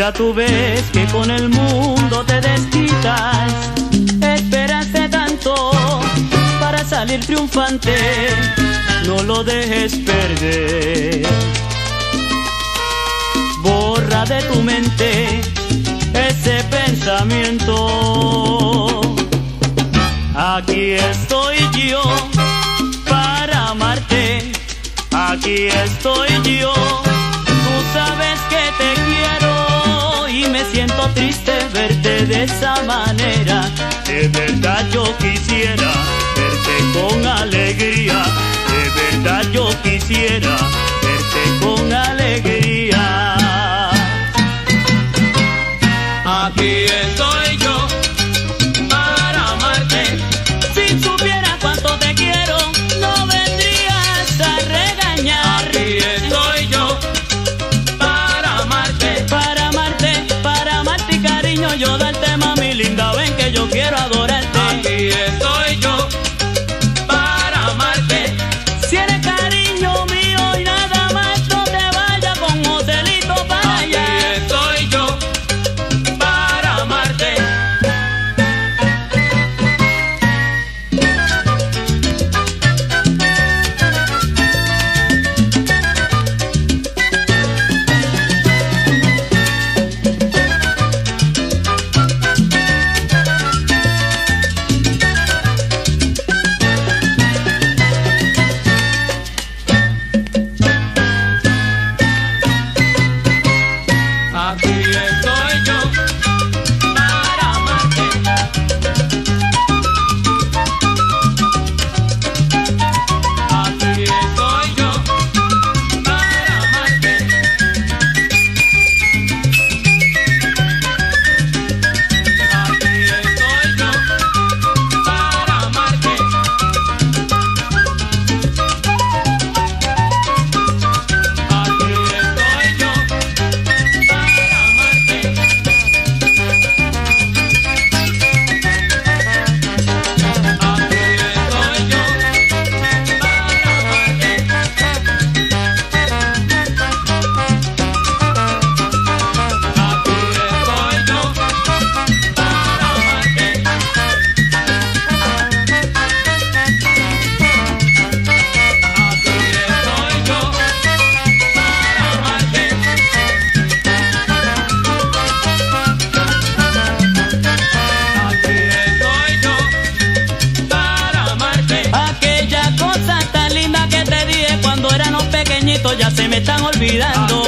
Ya tú ves que con el mundo te desquitas, esperaste tanto para salir triunfante, no lo dejes perder. Borra de tu mente ese pensamiento. Aquí estoy yo para amarte, aquí estoy siento triste verte de esa manera. De verdad yo quisiera verte con ya se me están olvidando.